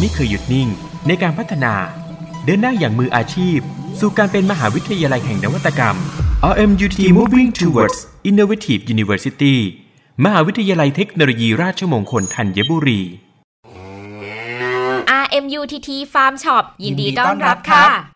ไม่เคยหยุดนิ่งในการพัฒนา เดินหน้าอย่างมืออาชีพ สู่การเป็นมหาวิทยาลัยแห่งนวัตกรรม RMUT Moving Towards Innovative University มหาวิทยาลัยเทคโนโลยีราชมงคลธัญบุรี RMUTT Farm Shop ยินดีต้อนรับค่ะ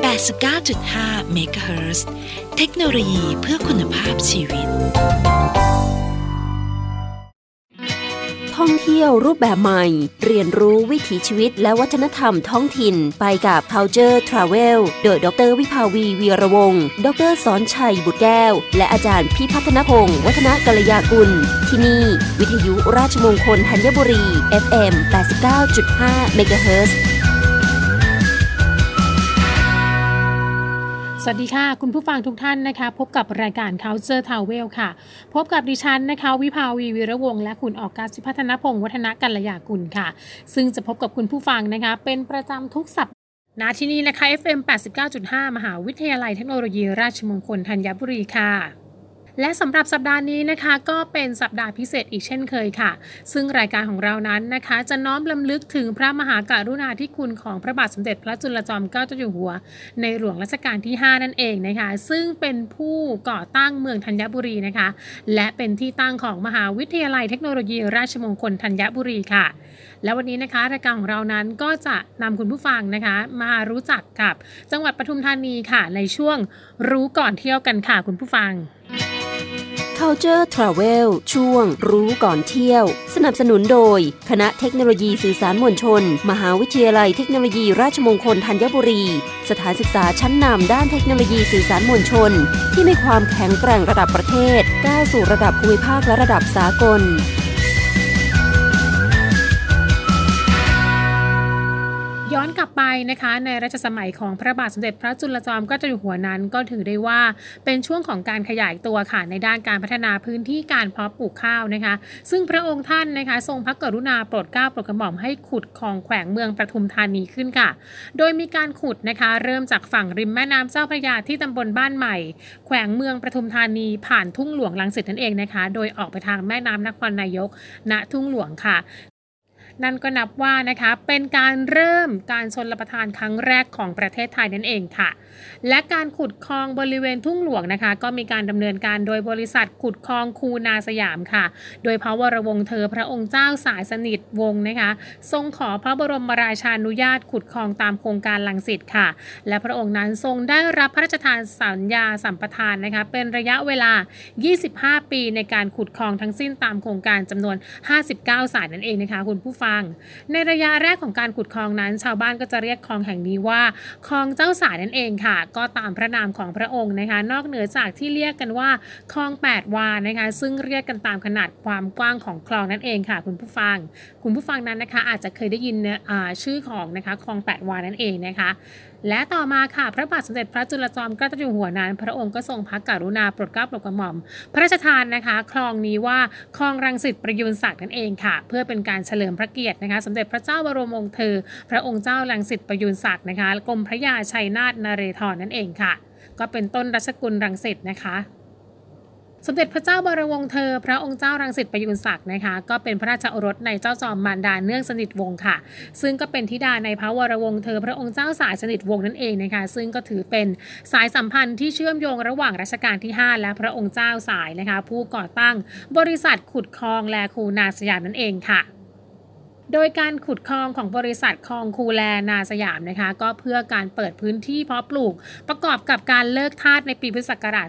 89.5 MHz เฮิร์เทคโนโลยีเพื่อคุณภาพชีวิต ท่องเที่ยวรูปแบบใหม่ เรียนรู้วิถีชีวิตและวัฒนธรรมท้องถิ่น ไปกับ Culture Travel โดย ดร วิภาวีวีระวงศ์ดรสอนชัยบุตรแก้ว และอาจารย์พิพัฒนพงศ์วัฒนกัลยากุล ที่นี่ วิทยุราชมงคลธัญบุรี FM 89.5 MHz ส วัสดีค่ะ คุณผู้ฟังทุกท่านนะคะ พบกับรายการ Culture Travel ค่ะ พบกับดิฉันนะคะ วิภาวีวีระวงและคุณออกกาสิพัฒนพงศ์วัฒนกัลยากุลค่ะ ซึ่งจะพบกับคุณผู้ฟังนะคะ เป็นประจำทุกสัปดาห์ณที่นี้นะคะ FM 89.5 มหาวิทยาลัยเทคโนโลยีราชมงคลธัญบุรีค่ะ และสำหรับสัปดาห์นี้นะคะ ก็เป็นสัปดาห์พิเศษอีกเช่นเคยค่ะ ซึ่งรายการของเรานั้นนะคะ จะน้อมลำลึกถึงพระมหากรุณาธิคุณของพระบาทสมเด็จพระจุลจอมเกล้าเจ้าอยู่หัว ในหลวงรัชกาลที่ 5 นั่นเองนะคะ ซึ่งเป็นผู้ก่อตั้งเมืองธัญบุรีนะคะ และเป็นที่ตั้งของมหาวิทยาลัยเทคโนโลยีราชมงคลธัญบุรีค่ะ และวันนี้นะคะรายการของเรานั้นก็จะนำคุณผู้ฟังนะคะ มารู้จักกับจังหวัดปทุมธานีค่ะ ในช่วงรู้ก่อนเที่ยวกันค่ะคุณผู้ฟัง Culture Travel ช่วง รู้ก่อนเที่ยว สนับสนุนโดย คณะเทคโนโลยีสื่อสารมวลชน มหาวิทยาลัยเทคโนโลยีราชมงคลธัญบุรี สถานศึกษาชั้นนำด้านเทคโนโลยีสื่อสารมวลชน ที่มีความแข็งแกร่งระดับประเทศก้าวสู่ระดับภูมิภาคและระดับสากล ย้อนกลับไปนะคะในรัชสมัยของพระบาทสมเด็จพระจุลจอมเกล้าเจ้าอยู่หัวนั้นก็ถือได้ว่าเป็นช่วงของการขยายตัวค่ะในด้านการพัฒนาพื้นที่การเพาะปลูกข้าวนะคะ ซึ่งพระองค์ท่านนะคะ ทรงพระกรุณาโปรดเกล้าโปรดกระหม่อมให้ขุดคลองแขวงเมืองปทุมธานีขึ้นค่ะ โดยมีการขุดนะคะ เริ่มจากฝั่งริมแม่น้ำเจ้าพระยาที่ตำบลบ้านใหม่ แขวงเมืองปทุมธานี ผ่านทุ่งหลวงลังสิตนั่นเองนะคะ โดยออกไปทางแม่น้ำนครนายก ณทุ่งหลวงค่ะ นั่นก็นับว่านะคะเป็นการเริ่มการชนรับประทานครั้งแรกของประเทศไทยนั่นเองค่ะ และการขุดคลองบริเวณทุ่งหลวงนะคะ ก็มีการดำเนินการโดยบริษัทขุดคลองคูนาสยามค่ะ โดยพระวรวงศ์เธอพระองค์เจ้าสายสนิทวงศ์นะคะ ทรงขอพระบรมราชานุญาตขุดคลองตามโครงการลังสิตค่ะ และพระองค์นั้นทรงได้รับพระราชทานสัญญาสัมปทานนะคะเป็นระยะเวลา 25 ปีในการขุดคลองทั้งสิ้นตามโครงการจำนวน 59 สายนั่นเองนะคะคุณผู้ฟังในระยะแรกของการขุดคลองนั้น ชาวบ้านก็จะเรียกคลองแห่งนี้ว่าคลองเจ้าสายนั่นเองค่ะ ก็ตามพระนามของพระองค์นะคะ นอกเหนือจากที่เรียกกันว่าคลอง 8 วานะคะ ซึ่งเรียกกันตามขนาดความกว้างของคลองนั่นเองค่ะ คุณผู้ฟัง คุณผู้ฟังนั้นนะคะ อาจจะเคยได้ยินชื่อของนะคะคลอง 8 วานั่นเองนะคะ และต่อมาค่ะพระบาทสมเด็จพระจุลจอมเกล้าเจ้าอยู่หัวนั้น พระองค์ก็ทรงพระกรุณาโปรดเกล้าโปรดกระหม่อม พระราชทานนะคะ คลองนี้ว่าคลองรังสิตประยูนศักดิ์นั่นเองค่ะ เพื่อเป็นการเฉลิมพระเกียรตินะคะ สมเด็จพระเจ้าบรมวงศ์เธอ พระองค์เจ้ารังสิตประยูนศักดิ์นะคะกรมพระยาชัยนาทนเรศรนั่นเองค่ะ ก็เป็นต้นรัชกุลรังสิตนะคะ สมเด็จพระเจ้าบรมวงศ์เธอ พระองค์เจ้ารังสิตประยุนศักดิ์นะคะ ก็เป็นพระราชโอรสในเจ้าจอมมารดาเนื่องสนิทวงศ์ค่ะ ซึ่งก็เป็นธิดาในพระวรวงศ์เธอ พระองค์เจ้าสายสนิทวงศ์นั่นเองนะคะ ซึ่งก็ถือเป็นสายสัมพันธ์ที่เชื่อมโยงระหว่างรัชกาลที่ 5 และพระองค์เจ้าสายนะคะ ผู้ก่อตั้งบริษัทขุดคลองและคูนาสยามนั่นเองค่ะ โดยการขุดคลองของบริษัทคลองคูแลนาสยามนะคะ ก็เพื่อการเปิดพื้นที่เพาะปลูก ประกอบกับการเลิกทาสในปีพุทธศักราช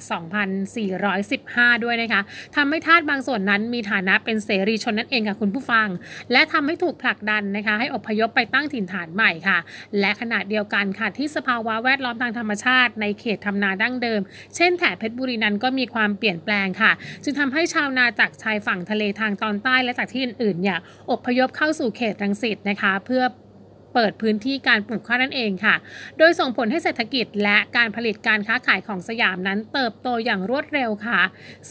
2415 ด้วยนะคะทำให้ทาสบางส่วนนั้นมีฐานะเป็นเสรีชนนั่นเองค่ะคุณผู้ฟัง และทำให้ถูกผลักดันนะคะ ให้อพยพไปตั้งถิ่นฐานใหม่ค่ะ และขณะเดียวกันค่ะที่สภาวะแวดล้อมทางธรรมชาติ ในเขตทำนาดั้งเดิม เช่นแถบเพชรบุรีนั้นก็มีความเปลี่ยนแปลงค่ะ จึงทำให้ชาวนาจากชายฝั่งทะเลทางตอนใต้และจากที่อื่นๆเนี่ยอพยพเข้าสู่เขตรังสิตนะคะ เพื่อ เปิดพื้นที่การปลูกข้าวนั่นเองค่ะ โดยส่งผลให้เศรษฐกิจและการผลิตการค้าขายของสยามนั้นเติบโตอย่างรวดเร็วค่ะ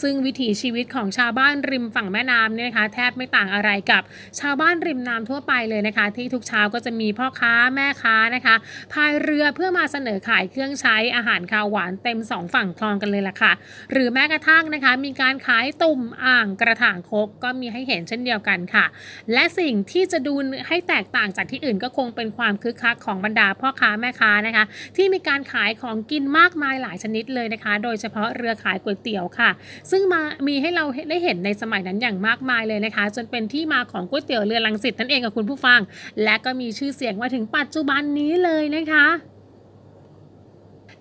ซึ่งวิถีชีวิตของชาวบ้านริมฝั่งแม่น้ำเนี่ยนะคะแทบไม่ต่างอะไรกับชาวบ้านริมน้ำทั่วไปเลยนะคะ ที่ทุกเช้าก็จะมีพ่อค้าแม่ค้านะคะพายเรือเพื่อมาเสนอขายเครื่องใช้อาหารคาวหวานเต็มสองฝั่งคลองกันเลยล่ะค่ะ หรือแม้กระทั่งนะคะ มีการขายตุ่มอ่างกระถางคกก็มีให้เห็นเช่นเดียวกันค่ะ และสิ่งที่จะดูให้แตกต่างจากที่อื่นก็คงเป็นความคึกคักของบรรดาพ่อค้าแม่ค้านะคะ ที่มีการขายของกินมากมายหลายชนิดเลยนะคะ โดยเฉพาะเรือขายก๋วยเตี๋ยวค่ะ ซึ่งมามีให้เราได้เห็นในสมัยนั้นอย่างมากมายเลยนะคะ จนเป็นที่มาของก๋วยเตี๋ยวเรือลังสิตนั่นเองกับคุณผู้ฟัง และก็มีชื่อเสียงมาถึงปัจจุบันนี้เลยนะคะ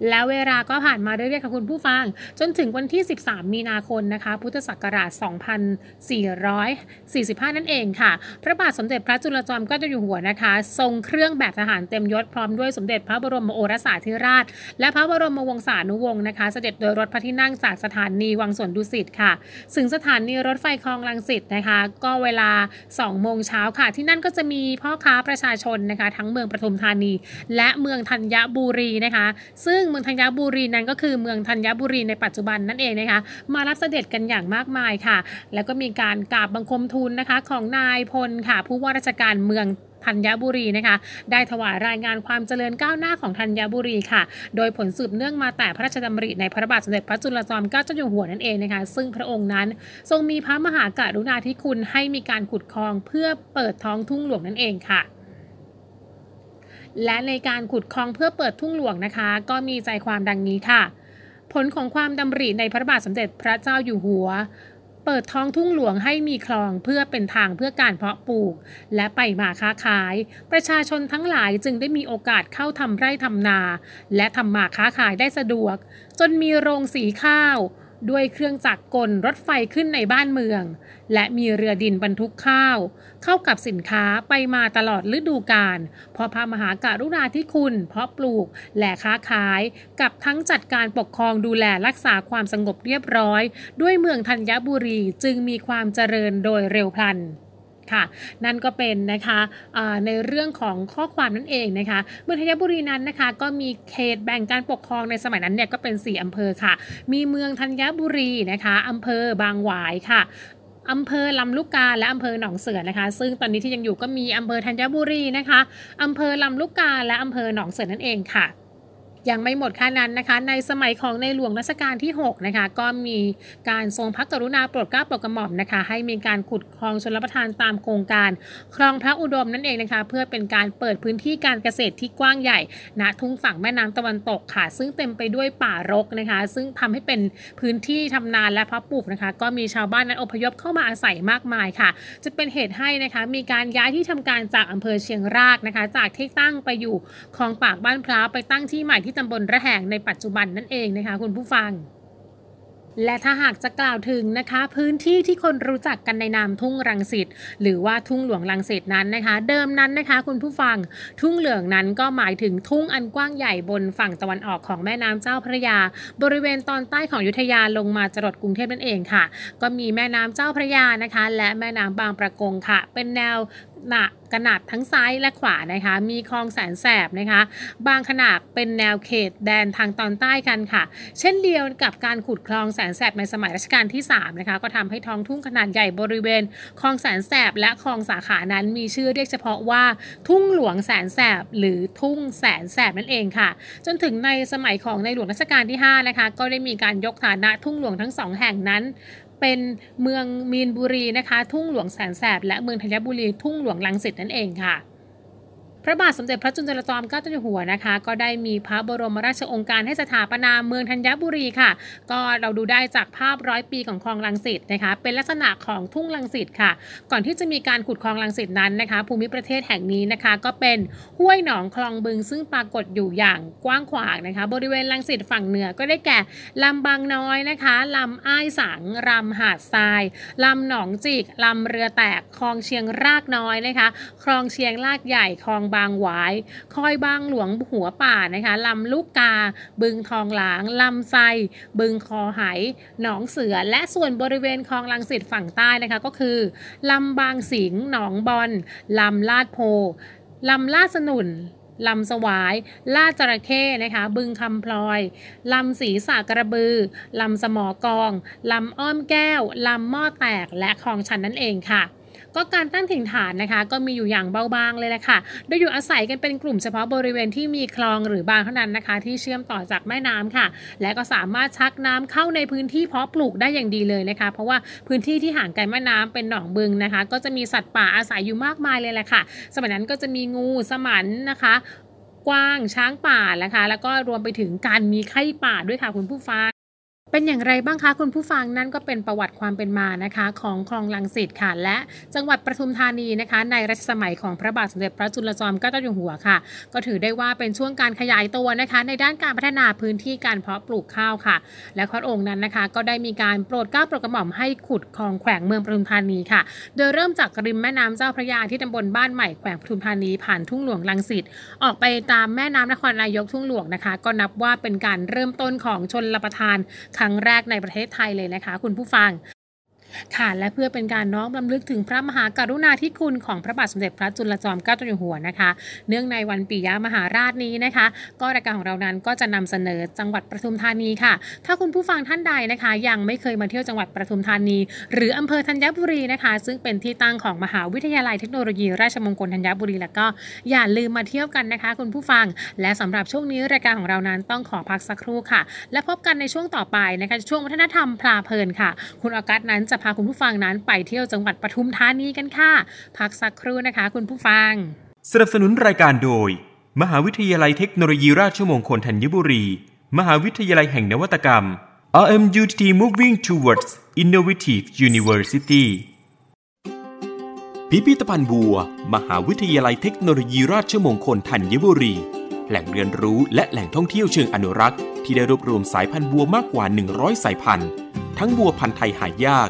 แล้วเวลาก็ผ่านมาเรื่อยๆค่ะคุณผู้ฟัง จนถึงวันที่ 13 มีนาคมนะคะ พุทธศักราช 2445 นั่นเองค่ะ พระบาทสมเด็จพระจุลจอมเกล้าเจ้าอยู่หัวนะคะ ทรงเครื่องแบบทหารเต็มยศพร้อมด้วยสมเด็จพระบรมโอรสาธิราช และพระบรมวงศานุวงศ์นะคะ เสด็จโดยรถพระที่นั่งจากสถานีวังสวนดุสิตค่ะถึงสถานีรถไฟคลองลังสิตนะคะ ก็เวลา 2 โมงเช้าค่ะ ที่นั่นก็จะมีพ่อค้าประชาชนนะคะ ทั้งเมืองปทุมธานี และเมืองธัญบุรีนะคะ ซึ่งเมืองธัญบุรีนั้นก็คือเมืองธัญบุรีในปัจจุบันนั่นเองนะคะมารับเสด็จกันอย่างมากมายค่ะ แล้วก็มีการกราบบังคมทูลนะคะของนายพลค่ะ ผู้ว่าราชการเมืองธัญบุรีนะคะ ได้ถวายรายงานความเจริญก้าวหน้าของธัญบุรีค่ะ โดยผลสืบเนื่องมาแต่พระราชดำริในพระบาทสมเด็จพระจุลจอมเกล้าเจ้าอยู่หัวนั่นเองนะคะ ซึ่งพระองค์นั้นทรงมีพระมหากรุณาธิคุณให้มีการขุดคลองเพื่อเปิดท้องทุ่งหลวงนั่นเองค่ะ และในการขุดคลองเพื่อเปิดทุ่งหลวงนะคะ ก็มีใจความดังนี้ค่ะ ผลของความดำริในพระบาทสมเด็จพระเจ้าอยู่หัว เปิดท้องทุ่งหลวงให้มีคลองเพื่อเป็นทางเพื่อการเพาะปลูก และไปมาค้าขาย ประชาชนทั้งหลายจึงได้มีโอกาสเข้าทำไร่ทำนา และทำมาค้าขายได้สะดวก จนมีโรงสีข้าวด้วยเครื่องจักรกลรถไฟขึ้นในบ้านเมือง และมีเรือดินบรรทุกข้าว เข้ากับสินค้าไปมาตลอดฤดูกาลเพราะพระมหากรุณาธิคุณ เพาะปลูกและค้าขายกับทั้งจัดการปกครองดูแลรักษาความสงบเรียบร้อย ด้วยเมืองธัญบุรีจึงมีความเจริญโดยเร็วพลันค่ะนั่นก็เป็นนะคะในเรื่องของข้อความนั่นเองนะคะเมืองธัญบุรีนั้นนะคะก็มีเขตแบ่งการปกครองในสมัยนั้นเนี่ยก็เป็น 4 อำเภอค่ะ มีเมืองธัญบุรีนะคะอำเภอบางหวายค่ะ อำเภอลำลูกกาและอำเภอหนองเสือนะคะ ซึ่งตอนนี้ที่ยังอยู่ก็มีอำเภอธัญบุรีนะคะอำเภอลำลูกกาและอำเภอหนองเสือนั่นเองค่ะ ยังไม่หมดแค่นั้นนะคะ ในสมัยของในหลวงรัชกาลที่ 6 นะคะ ก็มีการทรงพระกรุณาโปรดเกล้าโปรดกระหม่อมนะคะ ให้มีการขุดคลองชลประทานตามโครงการ คลองพระอุดมนั่นเองนะคะ เพื่อเป็นการเปิดพื้นที่การเกษตรที่กว้างใหญ่ณทุ่งฝั่งแม่น้ำตะวันตกค่ะ ซึ่งเต็มไปด้วยป่ารกนะคะ ซึ่งทำให้เป็นพื้นที่ทำนาและพาะปลูกนะคะ ก็มีชาวบ้านนั้นอพยพเข้ามาอาศัยมากมายค่ะ จะเป็นเหตุให้นะคะมีการย้ายที่ทำการจากอำเภอเชียงรากนะคะ จากที่ตั้งไปอยู่คลองปากบ้านพร้าวไปตั้งที่ใหม่ที่ตำบลระแหงในปัจจุบันนั่นเองนะคะคุณผู้ฟัง และถ้าหากจะกล่าวถึงนะคะ พื้นที่ที่คนรู้จักกันในนามทุ่งรังสิตหรือว่าทุ่งหลวงรังสิตนั้นนะคะ เดิมนั้นนะคะ คุณผู้ฟัง ทุ่งเหลืองนั้นก็หมายถึงทุ่งอันกว้างใหญ่บนฝั่งตะวันออกของแม่น้ำเจ้าพระยา บริเวณตอนใต้ของยุธยาลงมาจรดกรุงเทพนั่นเองค่ะ ก็มีแม่น้ำเจ้าพระยานะคะ และแม่น้ำบางประกงค่ะ เป็นแนว หนาขนาดทั้งซ้ายและขวานะคะ มีคลองแสนแสบนะคะ บางขนาดเป็นแนวเขตแดนทางตอนใต้กันค่ะ เช่นเดียวกับการขุดคลองแสนแสบในสมัยรัชกาลที่3นะคะ ก็ทำให้ท้องทุ่งขนาดใหญ่บริเวณคลองแสนแสบและคลองสาขานั้นมีชื่อเรียกเฉพาะว่าทุ่งหลวงแสนแสบหรือทุ่งแสนแสบนั่นเองค่ะ จนถึงในสมัยของในหลวงรัชกาลที่5นะคะ ก็ได้มีการยกฐานะทุ่งหลวงทั้งสองแห่งนั้น เป็นเมืองมีนบุรีนะคะ ทุ่งหลวงแสนแสบและเมืองธัญบุรีทุ่งหลวงลังสิตนั่นเองค่ะ พระบาทสมเด็จพระจุลจอมเกล้าเจ้าอยู่หัวนะคะ ก็ได้มีพระบรมราชองค์การให้สถาปนาเมืองธัญบุรีค่ะ ก็เราดูได้จากภาพร้อยปีของคลองลังสิตนะคะ เป็นลักษณะของทุ่งลังสิตค่ะ ก่อนที่จะมีการขุดคลองลังสิตนั้นนะคะ ภูมิประเทศแห่งนี้นะคะ ก็เป็นห้วยหนองคลองบึงซึ่งปรากฏอยู่อย่างกว้างขวางนะคะ บริเวณลังสิตฝั่งเหนือก็ได้แก่ลำบางน้อยนะคะลำอ้ายสังลำหาดทรายลำหนองจิกลำเรือแตกคลองเชียงรากน้อยนะคะคลองเชียงรากใหญ่คลองบางหวาย คอยบางหลวงหัวป่านะคะลำลูกกา บึงทองหลางลำไซบึงคอไหหนองเสือ และส่วนบริเวณคลองลังสิตฝั่งใต้นะคะก็คือลำบางสิงหนองบอนลำลาดโพลำลาดสนุนลำสวาย ลาดจระเข้นะคะ บึงคำพลอย ลำสีสากระบือ ลำสมอกอง ลำอ้อมแก้ว ลำหม้อแตก และคลองชันนั่นเองค่ะ ก็การตั้งถิ่นฐานนะคะ ก็มีอยู่อย่างเบาบางเลยแหละค่ะ โดยอยู่อาศัยกันเป็นกลุ่มเฉพาะบริเวณที่มีคลองหรือบางเท่านั้นนะคะ ที่เชื่อมต่อจากแม่น้ำค่ะ และก็สามารถชักน้ำเข้าในพื้นที่เพาะปลูกได้อย่างดีเลยนะคะ เพราะว่าพื้นที่ที่ห่างไกลแม่น้ำเป็นหนองบึงนะคะ ก็จะมีสัตว์ป่าอาศัยอยู่มากมายเลยแหละค่ะ สมัยนั้นก็จะมีงูสมันนะคะกว้างช้างป่านะคะ แล้วก็รวมไปถึงการมีไข้ป่าด้วยค่ะคุณผู้ฟัง เป็นอย่างไรบ้างคะคุณผู้ฟังนั่นก็เป็นประวัติความเป็นมานะคะ ของคลองลังสิตค่ะ และจังหวัดปทุมธานีนะคะ ในรัชสมัยของพระบาทสมเด็จพระจุลจอมเกล้าเจ้าอยู่หัวค่ะ ก็ถือได้ว่าเป็นช่วงการขยายตัวนะคะ ในด้านการพัฒนาพื้นที่การเพาะปลูกข้าวค่ะ และพระองค์นั้นนะคะ ก็ได้มีการโปรดเกล้าโปรดกระหม่อมให้ขุดคลองแขวงเมืองปทุมธานีค่ะ โดยเริ่มจากริมแม่น้ำเจ้าพระยาที่ตำบลบ้านใหม่แขวงปทุมธานีผ่านทุ่งหลวงลังสิตออกไปตามแม่น้ำนครนายกทุ่งหลวงนะคะ ก็นับว่าเป็นการเริ่มต้นของชนรประทานครั้งแรกในประเทศไทยเลยนะคะ คุณผู้ฟัง ค่ะและเพื่อเป็นการน้อมลำลึกถึงพระมหากรุณาธิคุณของพระบาทสมเด็จพระจุลจอมเกล้าเจ้าอยู่หัวนะคะ เนื่องในวันปิยมหาราชนี้นะคะ ก็รายการของเรานั้นก็จะนำเสนอจังหวัดปทุมธานีค่ะ ถ้าคุณผู้ฟังท่านใดนะคะ ยังไม่เคยมาเที่ยวจังหวัดปทุมธานี หรืออำเภอธัญบุรีนะคะ ซึ่งเป็นที่ตั้งของมหาวิทยาลัยเทคโนโลยี ราชมงคลธัญบุรีแล้วก็อย่าลืมมาเที่ยวกันนะคะ คุณผู้ฟัง และสำหรับช่วงนี้รายการของเรานั้นต้องขอพักสักครู่ค่ะ และพบกันในช่วงต่อไปนะคะช่วงวัฒนธรรมพลาเพลินค่ะ คุณออกัสนั้นจะพาคุณผู้ฟังนั้นไปเที่ยวจังหวัดปทุมธานีกันค่ะ พักสักครู่นะคะ คุณผู้ฟัง สนับสนุนรายการโดย มหาวิทยาลัยเทคโนโลยีราชมงคลธัญบุรี มหาวิทยาลัยแห่งนวัตกรรม RMUTT Moving Towards Innovative University พิพิธภัณฑ์บัว มหาวิทยาลัยเทคโนโลยีราชมงคลธัญบุรี แหล่งเรียนรู้และแหล่งท่องเที่ยวเชิงอนุรักษ์ ที่ได้รวบรวมสายพันธุ์บัวมากกว่า 100 สายพันธุ์ ทั้งบัวพันธุ์ไทยหายาก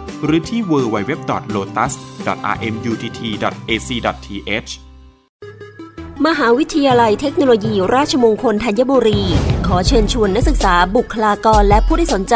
หรือที่ www.lotus.rmutt.ac.th มหาวิทยาลัยเทคโนโลยีราชมงคลธัญบุรี ขอเชิญชวนนักศึกษาบุคลากรและผู้ที่สนใจ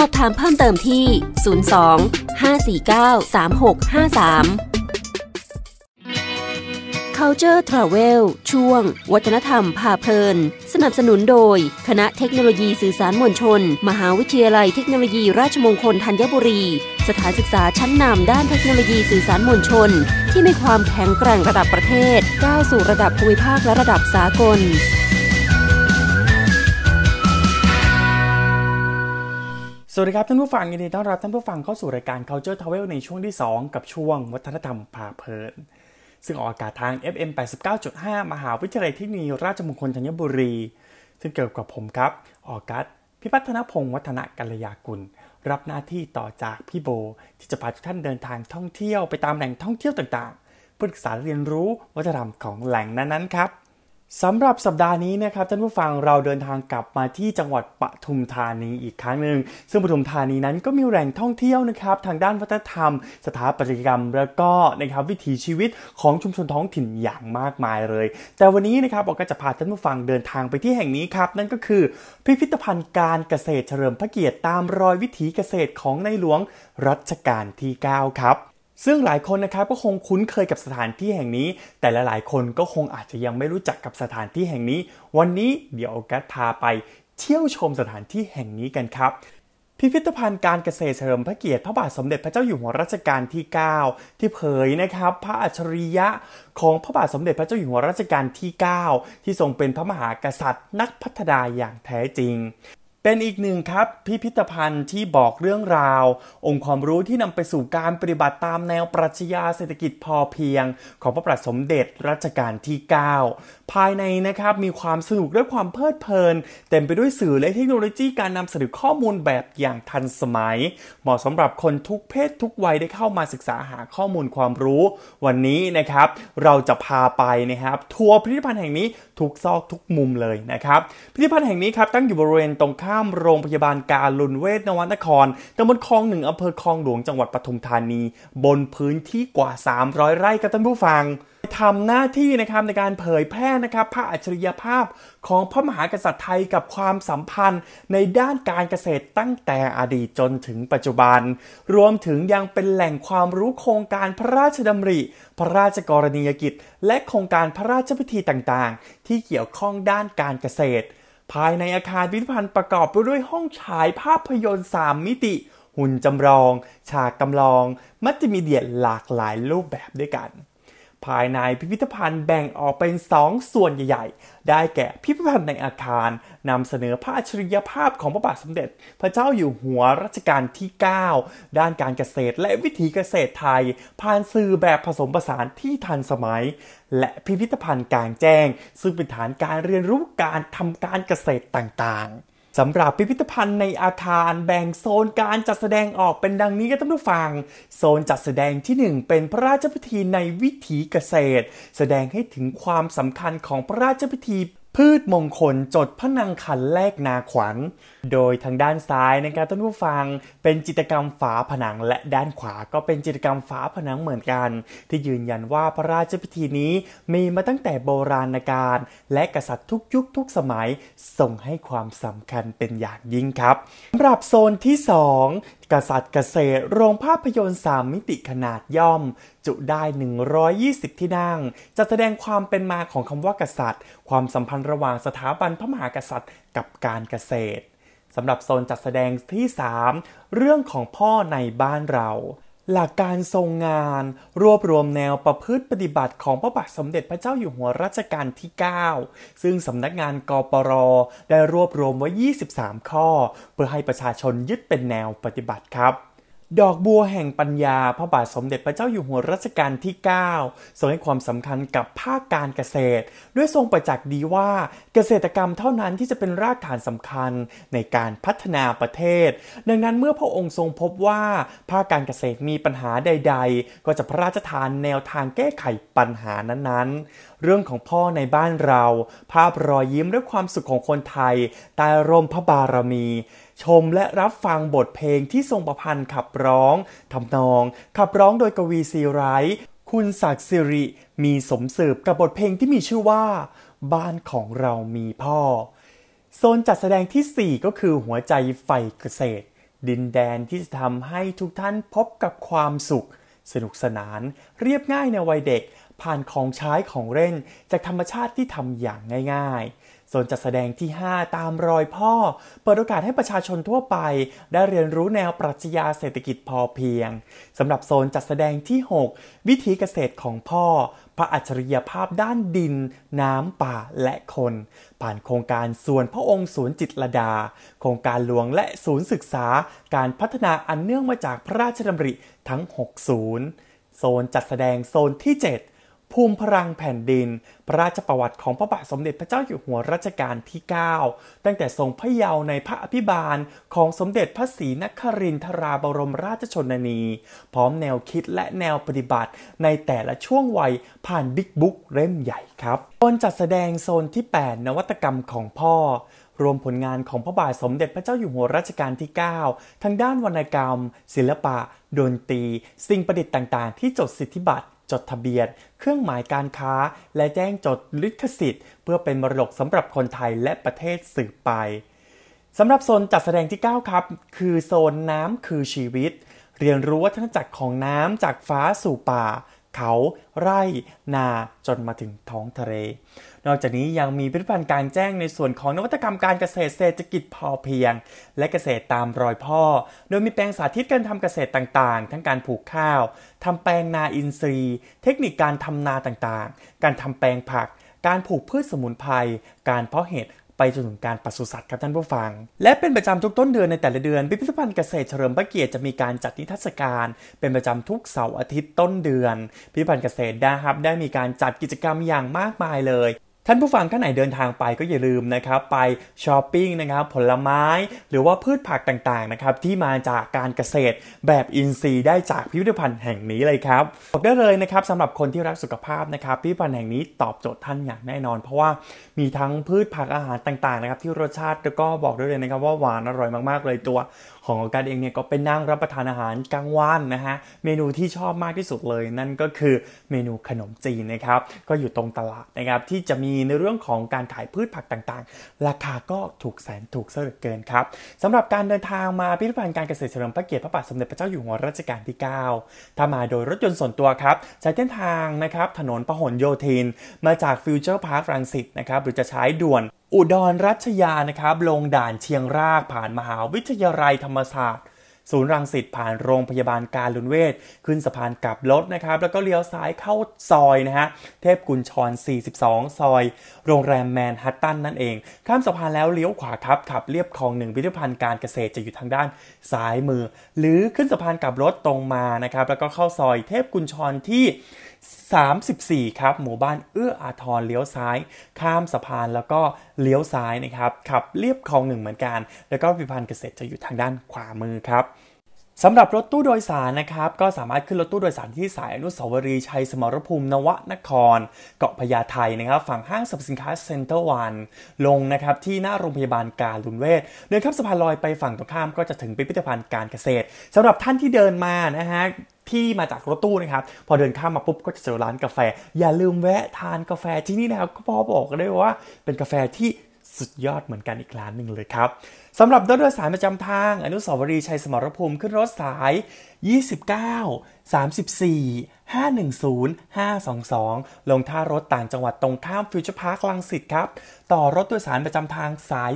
สอบถามเพิ่มเติมที่ 02 549 3653 Culture Travel ช่วง วัฒนธรรมพาเพลิน สนับสนุนโดย คณะเทคโนโลยีสื่อสารมวลชน มหาวิทยาลัยเทคโนโลยีราชมงคลธัญบุรี สถานศึกษาชั้นนำด้านเทคโนโลยีสื่อสารมวลชน ที่มีความแข็งแกร่งระดับประเทศก้าวสู่ระดับภูมิภาคและระดับสากล สวัสดีครับท่านผู้ฟังยินดีต้อนรับท่านผู้ฟังเข้าสู่รายการ Culture Travel ในช่วงที่ 2 กับช่วงวัฒนธรรมพาเพลิน ซึ่งออกอากาศทาง FM 89.5 มหาวิทยาลัยเทคโนโลยีราชมงคลธัญบุรี ซึ่งเกี่ยวกับผมครับ ออกัสพิพัฒนพงศ์วัฒนกัลยากุล รับหน้าที่ต่อจากพี่โบ ที่จะพาทุกท่านเดินทางท่องเที่ยวไปตามแหล่งท่องเที่ยวต่างๆเพื่อศึกษาเรียนรู้วัฒนธรรมของแหล่งนั้นๆครับ สำหรับสัปดาห์นี้นะครับท่านผู้ฟังเราเดินทางกลับมาที่จังหวัดปทุมธานีอีกครั้งหนึ่งซึ่งปทุมธานีนั้นก็มีแหล่งท่องเที่ยวนะครับทางด้านวัฒนธรรม สถาปัตยกรรม แล้วก็นะครับวิถีชีวิตของชุมชนท้องถิ่นอย่างมากมายเลย แต่วันนี้นะครับเราก็จะพาท่านผู้ฟังเดินทางไปที่แห่งนี้ครับนั่นก็คือ พิพิธภัณฑ์การเกษตรเฉลิมพระเกียรติตามรอยวิถีเกษตรของในหลวงรัชกาลที่ 9 ครับ ซึ่งหลายคนนะครับก็คงคุ้นเคยกับสถานที่แห่งนี้ แต่หลายๆคนก็คงอาจจะยังไม่รู้จักกับสถานที่แห่งนี้ วันนี้เดี๋ยวกัสพาไปเที่ยวชมสถานที่แห่งนี้กันครับ พิพิธภัณฑ์การเกษตรเฉลิมพระเกียรติพระบาทสมเด็จพระเจ้าอยู่หัวรัชกาลที่ 9 ที่เผยนะครับ พระอัจฉริยะของพระบาทสมเด็จพระเจ้าอยู่หัวรัชกาลที่ 9 ที่ทรงเป็นพระมหากษัตริย์นักพัฒนาอย่างแท้จริง เป็นอีกหนึ่งครับพิพิธภัณฑ์ที่บอกเรื่องราว องค์ความรู้ที่นำไปสู่การปฏิบัติตามแนวปรัชญาเศรษฐกิจพอเพียง ของพระบาทสมเด็จรัชกาลที่ 9 ภายในนะครับมีความสนุกและความเพลิดเพลิน เต็มไปด้วยสื่อและเทคโนโลยีการนำเสนอข้อมูลแบบอย่างทันสมัย เหมาะสำหรับคนทุกเพศทุกวัยได้เข้ามาศึกษาหาข้อมูลความรู้ วันนี้นะครับเราจะพาไปนะครับทัวร์พิพิธภัณฑ์แห่งนี้ทุกซอกทุกมุมเลยนะครับพิพิธภัณฑ์แห่งนี้ครับตั้งอยู่บริเวณตรงข้ามามโรงพยาบาลการลุนเวทนวัตนครตำบลคลองหนึ่งอำเภอคลองหลวงจังหวัดปทุมธานี บนพื้นที่กว่า 300 ไร่กับท่านผู้ฟังทำหน้าที่นะครับในการเผยแพร่นะครับพระอัจฉริยภาพของพระมหากษัตริย์ไทยกับความสัมพันธ์ ในด้านการเกษตรตั้งแต่อดีตจนถึงปัจจุบัน รวมถึงยังเป็นแหล่งความรู้โครงการพระราชดำริ พระราชกรณียกิจ และโครงการพระราชพิธีต่างๆ ที่เกี่ยวข้องด้านการเกษตร ภายในอาคารพิพิธภัณฑ์ประกอบไปด้วยห้องฉายภาพยนตร์ 3 มิติ หุ่นจำลอง ฉากกำลอง มัลติมีเดียหลากหลายรูปแบบด้วยกัน ภายในพิพิธภัณฑ์แบ่งออกเป็น 2 ส่วนใหญ่ ๆ ได้แก่พิพิธภัณฑ์ในอาคารนำเสนอพระอัจฉริยภาพของพระบาทสมเด็จ พระเจ้าอยู่หัวรัชกาลที่ 9 ด้านการเกษตรและวิถีเกษตรไทย ผ่านสื่อแบบผสมผสานที่ทันสมัย และพิพิธภัณฑ์กลางแจ้ง ซึ่งเป็นฐานการเรียนรู้การทำการเกษตรต่างๆ สำหรับพิพิธภัณฑ์ในอาคารแบ่งโซนการจัดแสดงออกเป็นดังนี้ก็ต้องฟัง โซนจัดแสดงที่ 1 เป็นพระราชพิธีในวิถีเกษตร แสดงให้ถึงความสำคัญของพระราชพิธี พืชมงคลจดพระนางขันแลกนาขวัญ โดยทางด้านซ้ายนะครับท่านผู้ฟังเป็นจิตกรรมฝาผนังและด้านขวาก็เป็นจิตกรรมฝาผนังเหมือนกัน ที่ยืนยันว่าพระราชพิธีนี้มีมาตั้งแต่โบราณกาลและกษัตริย์ทุกยุคทุกสมัยส่งให้ความสำคัญเป็นอย่างยิ่งครับสำหรับโซนที่ 2กษัตริย์เกษตร โรงภาพยนตร์3มิติขนาดย่อม จุได้ 120 ที่นั่ง จะแสดงความเป็นมาของคำว่ากษัตริย์ ความสัมพันธ์ระหว่างสถาบันพระมหากษัตริย์กับการเกษตรสำหรับโซนจัดแสดงที่ 3 เรื่องของพ่อในบ้านเรา หลักการทรงงาน รวบรวมแนวประพฤติปฏิบัติของพระบาทสมเด็จพระเจ้าอยู่หัวรัชกาลที่ 9 ซึ่งสำนักงานกปรได้รวบรวมไว้ 23 ข้อ เพื่อให้ประชาชนยึดเป็นแนวปฏิบัติครับ ดอกบัวแห่งปัญญา พระบาทสมเด็จพระเจ้าอยู่หัวรัชกาลที่ 9 ทรงให้ความสำคัญกับภาคการเกษตร ด้วยทรงประจักษ์ดีว่าเกษตรกรรมเท่านั้นที่จะเป็นรากฐานสำคัญในการพัฒนาประเทศ ดังนั้นเมื่อพระองค์ทรงพบว่าภาคการเกษตรมีปัญหาใด ๆ ก็จะพระราชทานแนวทางแก้ไขปัญหานั้นๆ เรื่องของพ่อในบ้านเรา ภาพรอยยิ้มและความสุขของคนไทยใต้ร่มพระบารมี ชมและรับฟังบทเพลงที่ทรงประพันธ์ขับร้องทำนอง ขับร้องโดยกวีซีไรคุณศักดิ์สิริ มีสมสืบกับบทเพลงที่มีชื่อว่า บ้านของเรามีพ่อ โซนจัดแสดงที่ 4 ก็คือหัวใจไฟเกษตร ดินแดนที่จะทำให้ทุกท่านพบกับความสุข สนุกสนาน เรียบง่ายในวัยเด็ก ผ่านของใช้ของเล่น จากธรรมชาติที่ทำอย่างง่าย ๆ โซนจัดแสดงที่ 5 ตามรอยพ่อ เปิดโอกาสให้ประชาชนทั่วไป ได้เรียนรู้แนวปรัชญาเศรษฐกิจพอเพียงสำหรับโซนจัดแสดงที่ 6 วิธีเกษตรของพ่อ พระอัจฉริยภาพด้านดิน น้ำป่าและคน ผ่านโครงการส่วนพระองค์ศูนย์จิตรดา โครงการหลวงและศูนย์ศึกษา การพัฒนาอันเนื่องมาจากพระราชดำริทั้ง6ศูนย์โซนจัดแสดงโซนที่ 7 ภูมิพลังแผ่นดิน พระราชประวัติของพระบาทสมเด็จพระเจ้าอยู่หัวรัชกาลที่ 9 ตั้งแต่ทรงพระเยาว์ในพระอภิบาลของสมเด็จพระศรีนครินทราบรมราชชนนี พร้อมแนวคิดและแนวปฏิบัติในแต่ละช่วงวัยผ่านบิ๊กบุ๊กเล่มใหญ่ครับโซนจัดแสดงโซนที่ 8 นวัตกรรมของพ่อรวมผลงานของพระบาทสมเด็จพระเจ้าอยู่หัวรัชกาลที่ 9 ทั้งด้านวรรณกรรม ศิลปะ ดนตรี สิ่งประดิษฐ์ต่าง ๆ ที่จดสิทธิบัตร จดทะเบียน เครื่องหมายการค้า และแจ้งจดลิขสิทธิ์ เพื่อเป็นมรดกสำหรับคนไทยและประเทศสืบไปสำหรับโซนจัดแสดงที่ 9 ครับ คือโซนน้ำคือชีวิต เรียนรู้วัฒนจักรของน้ำจากฟ้าสู่ป่า เขาไร่นาจนมาถึงท้องทะเล นอกจากนี้ยังมีพิพิธภัณฑ์การแจ้งในส่วนของนวัตกรรมการเกษตรเศรษฐกิจพอเพียง และเกษตรตามรอยพ่อ โดยมีแปลงสาธิตการทำเกษตรต่างๆ ทั้งการปลูกข้าวทำแปลงนาอินทรีย์ เทคนิคการทำนาต่างๆ การทำแปลงผัก การปลูกพืชสมุนไพรการเพาะเห็ด ไปจนถึงการปศุสัตว์ครับท่านผู้ฟัง และเป็นประจำทุกต้นเดือนในแต่ละเดือน พิพิธภัณฑ์เกษตรเฉลิมพระเกียรติจะมีการจัดนิทรรศการ เป็นประจำทุกเสาร์อาทิตย์ต้นเดือน พิพิธภัณฑ์เกษตรได้ครับได้มีการจัดกิจกรรมอย่างมากมายเลย ท่านผู้ฟังท่านไหนเดินทางไปก็อย่าลืมนะครับไปช้อปปิ้งนะครับผลไม้หรือว่าพืชผักต่างๆนะครับที่มาจากการเกษตรแบบอินทรีย์ได้จากพิพิธภัณฑ์แห่งนี้เลยครับบอกได้เลยนะครับสำหรับคนที่รักสุขภาพนะครับพิพิธภัณฑ์แห่งนี้ตอบโจทย์ท่านอย่างแน่นอน เพราะว่ามีทั้งพืชผักอาหารต่างๆนะครับที่รสชาติแล้วก็บอกได้เลยนะครับว่าหวานอร่อยมากๆเลยตัว ของกันเองเนี่ยก็เป็นนั่งรับประทานอาหารกลางวันนะฮะเมนูที่ชอบมากที่สุดเลย นั่นก็คือเมนูขนมจีนนะครับก็อยู่ตรงตลาดนะครับที่จะมีในเรื่องของการขายพืชผักต่างๆ ราคาก็ถูกแสนถูกเหลือเกินครับสำหรับการเดินทางมาพิพิธภัณฑ์การเกษตรเฉลิมพระเกียรติพระบาทสมเด็จพระเจ้าอยู่หัวรัชกาลที่ 9 ถ้ามาโดยรถยนต์ส่วนตัวครับใช้เส้นทางนะครับถนนพหลโยธิน มาจากฟิวเจอร์พาร์ครังสิตนะครับหรือจะใช้ด่วน อุดรรัชยานะครับลงด่านเชียงรากผ่านมหาวิทยาลัยธรรมศาสตร์ ศูนย์รังสิตผ่านโรงพยาบาลการลุนเวศขึ้นสะพานกลับรถนะครับ แล้วก็เลี้ยวซ้ายเข้าซอยนะฮะเทพกุญชร 42 ซอย โรงแรมแมนฮัตตันนั่นเอง ข้ามสะพานแล้วเลี้ยวขวาครับขับเรียบคลองหนึ่งพิพิธภัณฑ์การเกษตรจะอยู่ทางด้านซ้ายมือ หรือขึ้นสะพานกลับรถตรงมานะครับแล้วก็เข้าซอยเทพกุญชรที่ 34 ครับ หมู่บ้านเอื้ออาทรเลี้ยวซ้าย ข้ามสะพานแล้วก็เลี้ยวซ้ายนะครับ ขับเลียบคลองหนึ่งเหมือนกัน แล้วก็พิพิธภัณฑ์เกษตรจะอยู่ทางด้านขวามือครับสำหรับรถตู้โดยสารนะครับ ก็สามารถขึ้นรถตู้โดยสารที่สายอนุสาวรีย์ชัยสมรภูมินวนคร เกาะพญาไทนะครับ ฝั่งห้างสรรพสินค้าเซ็นเตอร์วันลงนะครับที่หน้าโรงพยาบาลการุญเวชเดินข้ามสะพานลอยไปฝั่งตรงข้ามก็จะถึงพิพิธภัณฑ์การเกษตรสำหรับท่านที่เดินมานะฮะ ที่มาจากรถตู้นะครับ พอเดินข้ามมาปุ๊บก็จะเจอร้านกาแฟ อย่าลืมแวะทานกาแฟที่นี่นะครับก็พอบอกได้ว่าเป็นกาแฟที่สุดยอดเหมือนกันอีกร้านหนึ่งเลยครับสำหรับรถโดยสารประจำทาง อนุสาวรีย์ชัยสมรภูมิขึ้นรถสาย29 34 510 522 ลงท่ารถต่างจังหวัดตรงข้ามฟิวเจอร์พาร์ครังสิตครับ ต่อรถโดยสารประจำทางสาย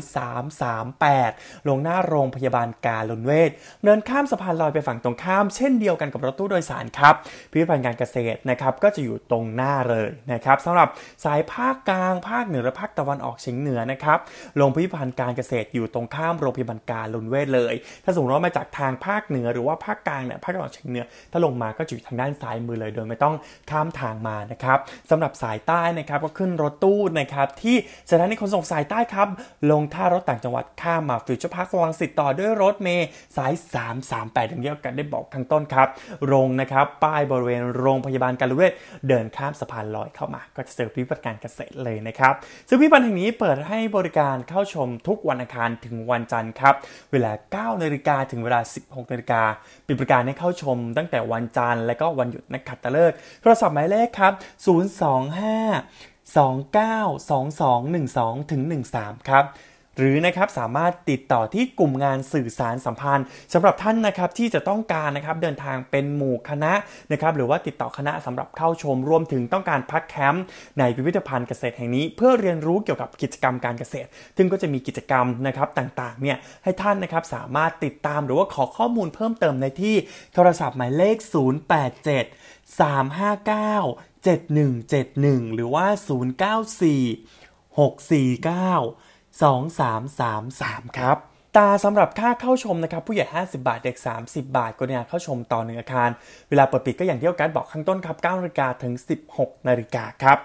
338 ลงหน้าโรงพยาบาลกาลนเวศเดินข้ามสะพานลอยไปฝั่งตรงข้าม เช่นเดียวกันกับรถตู้โดยสารครับ พิพิธภัณฑ์การเกษตรนะครับก็จะอยู่ตรงหน้าเลยนะครับสำหรับสายภาคกลางภาคเหนือและภาคตะวันออกเฉียงเหนือนะครับโรงพิพิธภัณฑ์การเกษตรอยู่ตรงข้ามโรงพยาบาลกาลนเวศเลย ถ้าสมมติว่ามาจากทางภาคเหนือหรือว่าภาคกลางเนี่ยภาคตะวันออกเฉียงเหนือถ้าลงมาก็จะอยู่ทางด้านซ้ายมือเลย โดยไม่ต้องข้ามทางมานะครับสำหรับสายใต้นะครับก็ขึ้นรถตู้นะครับที่สถานีขนส่งสายใต้ครับลงท่ารถต่างจังหวัดข้ามมาฟิวเจอร์พาร์ครังสิตต่อด้วยรถเมล์สาย 338อย่างที่กันได้บอกข้างต้นครับลงนะครับป้ายบริเวณโรงพยาบาลการุญเวชเดินข้ามสะพานลอยเข้ามา ก็จะเจอพิพิธภัณฑ์การเกษตรเลยนะครับซึ่งพิพิธภัณฑ์แห่งนี้เปิดให้บริการเข้าชมทุกวันอังคารถึงวันจันทร์ครับเวลา9นาฬิกาถึงเวลา 16นาฬิกาปิดบริการให้เข้าชมตั้งแต่วันจันทร์และก็วันหยุดนักขัตฤกษ์โทรศัพท์หมายเลขครับ 025 292212 ถึง 13 ครับ หรือนะครับสามารถติดต่อที่กลุ่มงานสื่อสารสัมพันธ์สำหรับท่านนะครับที่จะต้องการนะครับเดินทางเป็นหมู่คณะนะครับหรือว่าติดต่อคณะสำหรับเข้าชมรวมถึงต้องการพักแคมป์ในพิพิธภัณฑ์เกษตรแห่งนี้ เพื่อเรียนรู้เกี่ยวกับกิจกรรมการเกษตร ซึ่งก็จะมีกิจกรรมนะครับต่างๆเนี่ยให้ท่านนะครับสามารถติดตามหรือว่าขอข้อมูลเพิ่มเติมในที่โทรศัพท์หมายเลข 087 359 7171 หรือว่า 094 649 2333 ครับ ตาสำหรับค่าเข้าชมนะครับ ผู้ใหญ่ 50 บาท เด็ก 30 บาท กรุณาเข้าชมต่อหนึ่งอาคาร เวลาเปิดปิดก็อย่างที่การบอกข้างต้นครับ9นาฬิกาถึง 16นาฬิกาครับ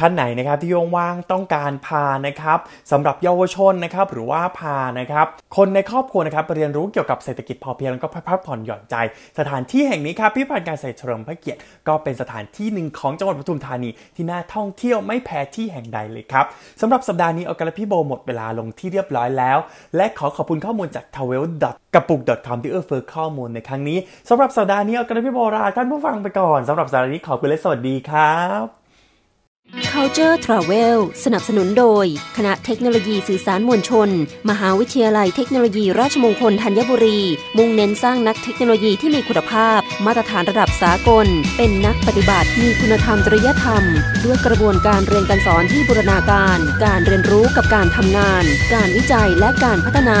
ท่านไหนนะครับที่ว่างต้องการพานะครับสำหรับเยาวชนนะครับหรือว่าพานะครับคนในครอบครัวนะครับเรียนรู้เกี่ยวกับเศรษฐกิจพอเพียงแล้วก็พักผ่อนหย่อนใจ สถานที่แห่งนี้ครับพิพิธภัณฑ์การเกษตรเฉลิมพระเกียรติก็เป็นสถานที่หนึ่งของจังหวัดปทุมธานีที่น่าท่องเที่ยวไม่แพ้ที่แห่งใดเลยครับสำหรับสัปดาห์นี้ออกาพี่โบหมดเวลาลงที่เรียบร้อยแล้ว และขอขอบคุณข้อมูลจาก t a w e l กระปุก .com ที่เอื้อเฟื้อข้อมูลในครั้งนี้สำหรับสัปดาห์นี้ออกาพี่โบลาท่านผู้ฟังไปก่อนสำหรับสัปดาห์นี้ขอบคุณและสวัสดีครับ Culture Travel สนับสนุนโดย คณะเทคโนโลยีสื่อสารมวลชน มหาวิทยาลัยเทคโนโลยีราชมงคลธัญบุรี มุ่งเน้นสร้างนักเทคโนโลยีที่มีคุณภาพ มาตรฐานระดับสากล เป็นนักปฏิบัติ มีคุณธรรมจริยธรรม ด้วยกระบวนการเรียนการสอนที่บูรณาการ การเรียนรู้กับการทำงาน การวิจัยและการพัฒนา